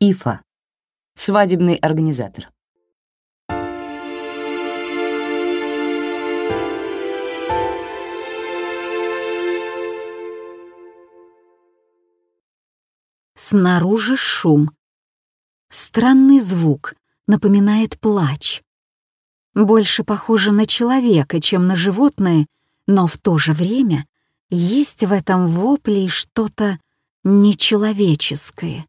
Ифа. Свадебный организатор. Снаружи шум. Странный звук, напоминает плач. Больше похоже на человека, чем на животное, но в то же время есть в этом вопле что-то нечеловеческое.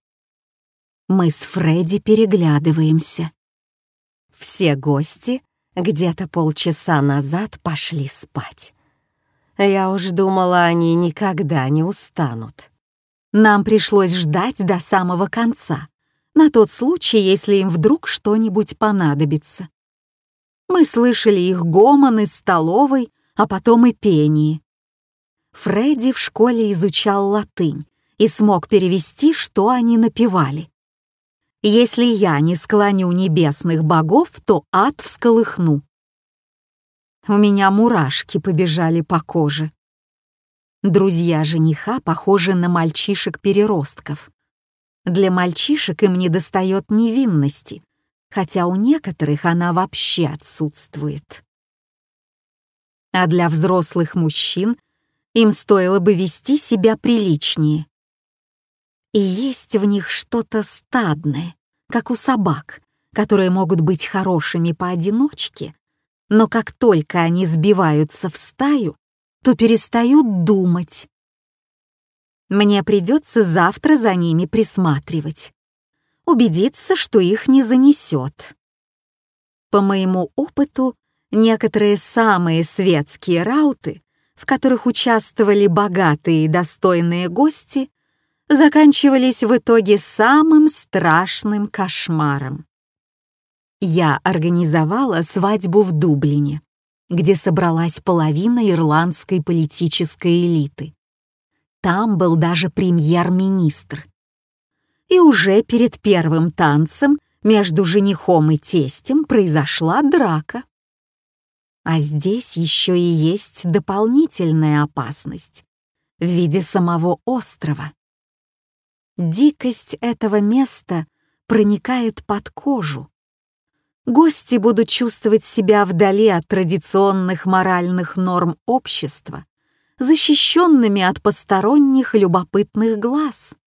Мы с Фредди переглядываемся. Все гости где-то полчаса назад пошли спать. Я уж думала, они никогда не устанут. Нам пришлось ждать до самого конца, на тот случай, если им вдруг что-нибудь понадобится. Мы слышали их гомон из столовой, а потом и пение. Фредди в школе изучал латынь и смог перевести, что они напевали. Если я не склоню небесных богов, то ад всколыхну. У меня мурашки побежали по коже. Друзья жениха похожи на мальчишек-переростков. Для мальчишек им недостает невинности, хотя у некоторых она вообще отсутствует. А для взрослых мужчин им стоило бы вести себя приличнее. И есть в них что-то стадное, как у собак, которые могут быть хорошими поодиночке, но как только они сбиваются в стаю, то перестают думать. Мне придется завтра за ними присматривать, убедиться, что их не занесет. По моему опыту, некоторые самые светские рауты, в которых участвовали богатые и достойные гости, заканчивались в итоге самым страшным кошмаром. Я организовала свадьбу в Дублине, где собралась половина ирландской политической элиты. Там был даже премьер-министр. И уже перед первым танцем между женихом и тестем произошла драка. А здесь еще и есть дополнительная опасность в виде самого острова. Дикость этого места проникает под кожу. Гости будут чувствовать себя вдали от традиционных моральных норм общества, защищенными от посторонних любопытных глаз.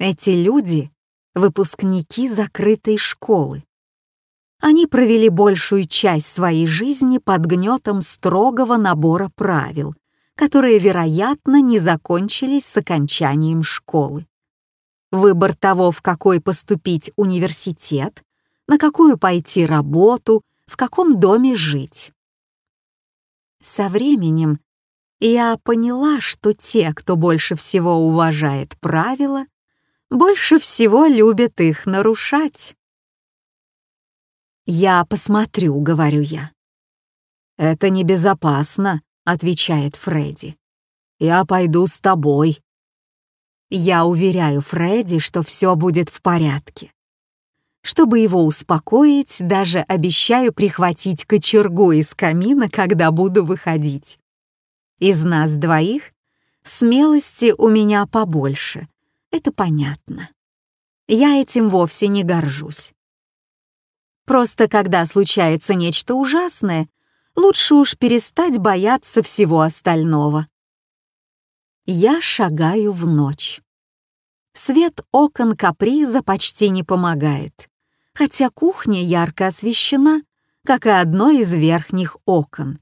Эти люди — выпускники закрытой школы. Они провели большую часть своей жизни под гнетом строгого набора правил, которые, вероятно, не закончились с окончанием школы. Выбор того, в какой поступить университет, на какую пойти работу, в каком доме жить. Со временем я поняла, что те, кто больше всего уважает правила, больше всего любят их нарушать. «Я посмотрю», — говорю я. «Это небезопасно», — отвечает Фредди. «Я пойду с тобой». Я уверяю Фредди, что все будет в порядке. Чтобы его успокоить, даже обещаю прихватить кочергу из камина, когда буду выходить. Из нас двоих смелости у меня побольше, это понятно. Я этим вовсе не горжусь. Просто когда случается нечто ужасное, лучше уж перестать бояться всего остального. Я шагаю в ночь. Свет окон каприза почти не помогает, хотя кухня ярко освещена, как и одно из верхних окон.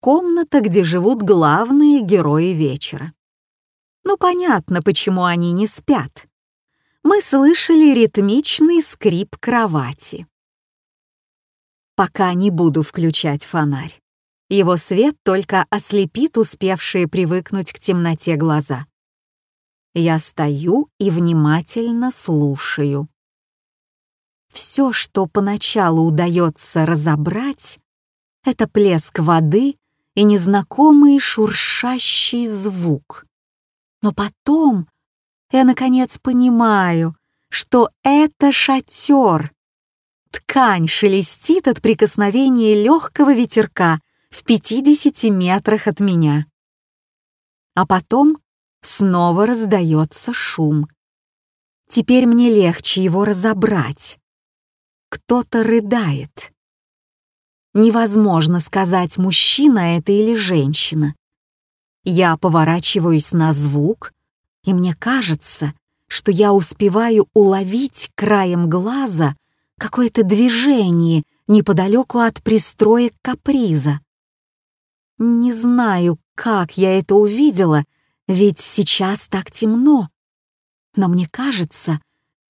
Комната, где живут главные герои вечера. Ну, понятно, почему они не спят. Мы слышали ритмичный скрип кровати. Пока не буду включать фонарь. Его свет только ослепит успевшие привыкнуть к темноте глаза. Я стою и внимательно слушаю. Все, что поначалу удается разобрать, это плеск воды и незнакомый шуршащий звук. Но потом я, наконец, понимаю, что это шатер. Ткань шелестит от прикосновения легкого ветерка в 50 метрах от меня. А потом снова раздается шум. Теперь мне легче его разобрать. Кто-то рыдает. Невозможно сказать, мужчина это или женщина. Я поворачиваюсь на звук, и мне кажется, что я успеваю уловить краем глаза какое-то движение неподалеку от пристроек каприза. Не знаю, как я это увидела, ведь сейчас так темно. Но мне кажется,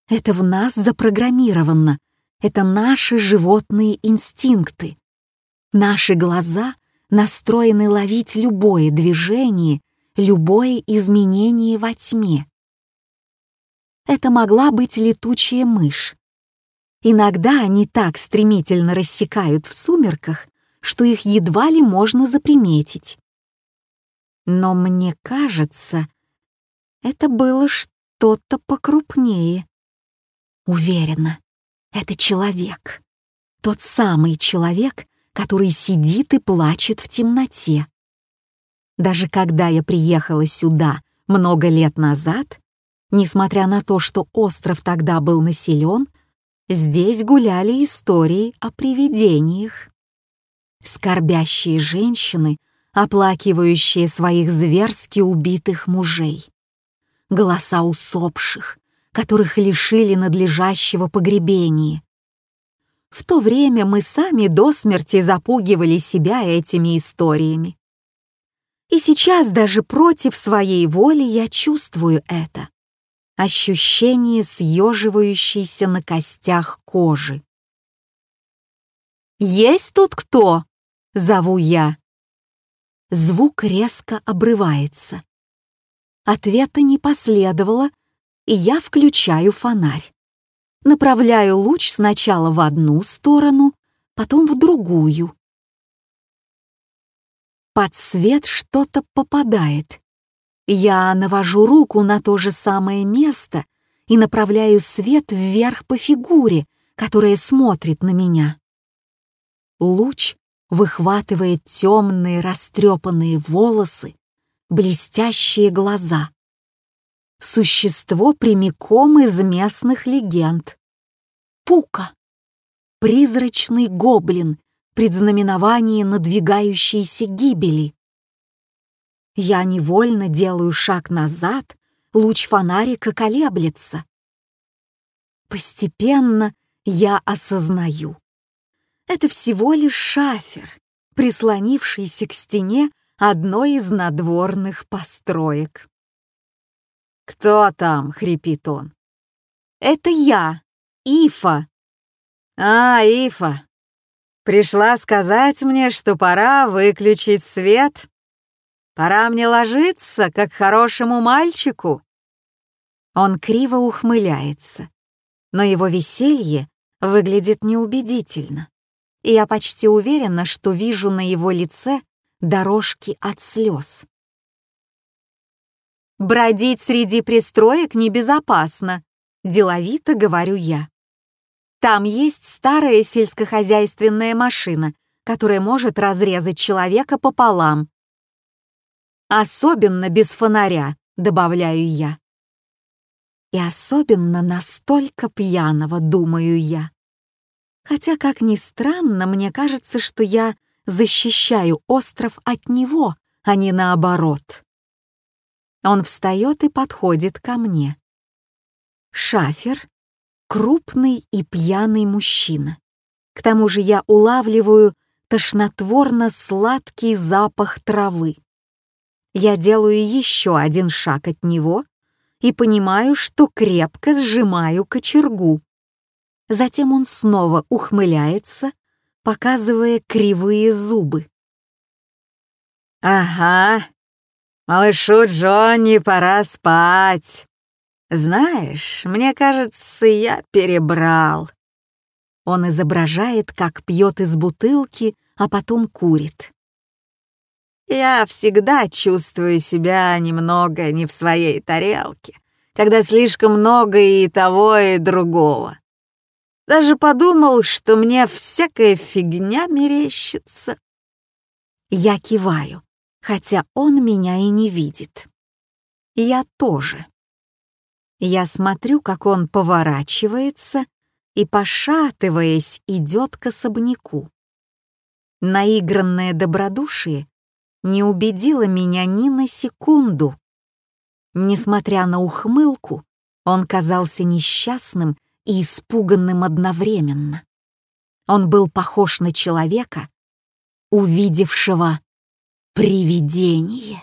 это в нас запрограммировано, это наши животные инстинкты. Наши глаза настроены ловить любое движение, любое изменение во тьме. Это могла быть летучая мышь. Иногда они так стремительно рассекают в сумерках, что их едва ли можно заприметить. Но мне кажется, это было что-то покрупнее. Уверена, это человек. Тот самый человек, который сидит и плачет в темноте. Даже когда я приехала сюда много лет назад, несмотря на то, что остров тогда был населен, здесь гуляли истории о привидениях. Скорбящие женщины, оплакивающие своих зверски убитых мужей. Голоса усопших, которых лишили надлежащего погребения. В то время мы сами до смерти запугивали себя этими историями. И сейчас даже против своей воли я чувствую это. Ощущение съеживающейся на костях кожи. «Есть тут кто?» — зову я. Звук резко обрывается. Ответа не последовало, и я включаю фонарь. Направляю луч сначала в одну сторону, потом в другую. Под свет что-то попадает. Я навожу руку на то же самое место и направляю свет вверх по фигуре, которая смотрит на меня. Луч выхватывает темные растрепанные волосы, блестящие глаза. Существо прямиком из местных легенд. Пука. Призрачный гоблин, предзнаменование надвигающейся гибели. Я невольно делаю шаг назад, луч фонарика колеблется. Постепенно я осознаю. Это всего лишь шафер, прислонившийся к стене одной из надворных построек. «Кто там?» — хрипит он. «Это я, Ифа». «А, Ифа, Пришла сказать мне, что пора выключить свет. Пора мне ложиться, как хорошему мальчику. Он криво ухмыляется, но его веселье выглядит неубедительно, и я почти уверена, что вижу на его лице дорожки от слез. «Бродить среди пристроек небезопасно», — деловито говорю я. Там есть старая сельскохозяйственная машина, которая может разрезать человека пополам. Особенно без фонаря, добавляю я. И особенно настолько пьяного, думаю я. Хотя, как ни странно, мне кажется, что я защищаю остров от него, а не наоборот. Он встает и подходит ко мне. Шафер крупный и пьяный мужчина. К тому же я улавливаю тошнотворно-сладкий запах травы. Я делаю еще один шаг от него и понимаю, что крепко сжимаю кочергу. Затем он снова ухмыляется, показывая кривые зубы. «Ага, малышу Джонни пора спать. «Знаешь, мне кажется, я перебрал». Он изображает, как пьет из бутылки, а потом курит. «Я всегда чувствую себя немного не в своей тарелке, когда слишком много и того, и другого. Даже подумал, что мне всякая фигня мерещится». Я киваю, хотя он меня и не видит. Я тоже. Я смотрю, как он поворачивается и, пошатываясь, идет к особняку. Наигранное добродушие не убедило меня ни на секунду. Несмотря на ухмылку, он казался несчастным и испуганным одновременно. Он был похож на человека, увидевшего привидение.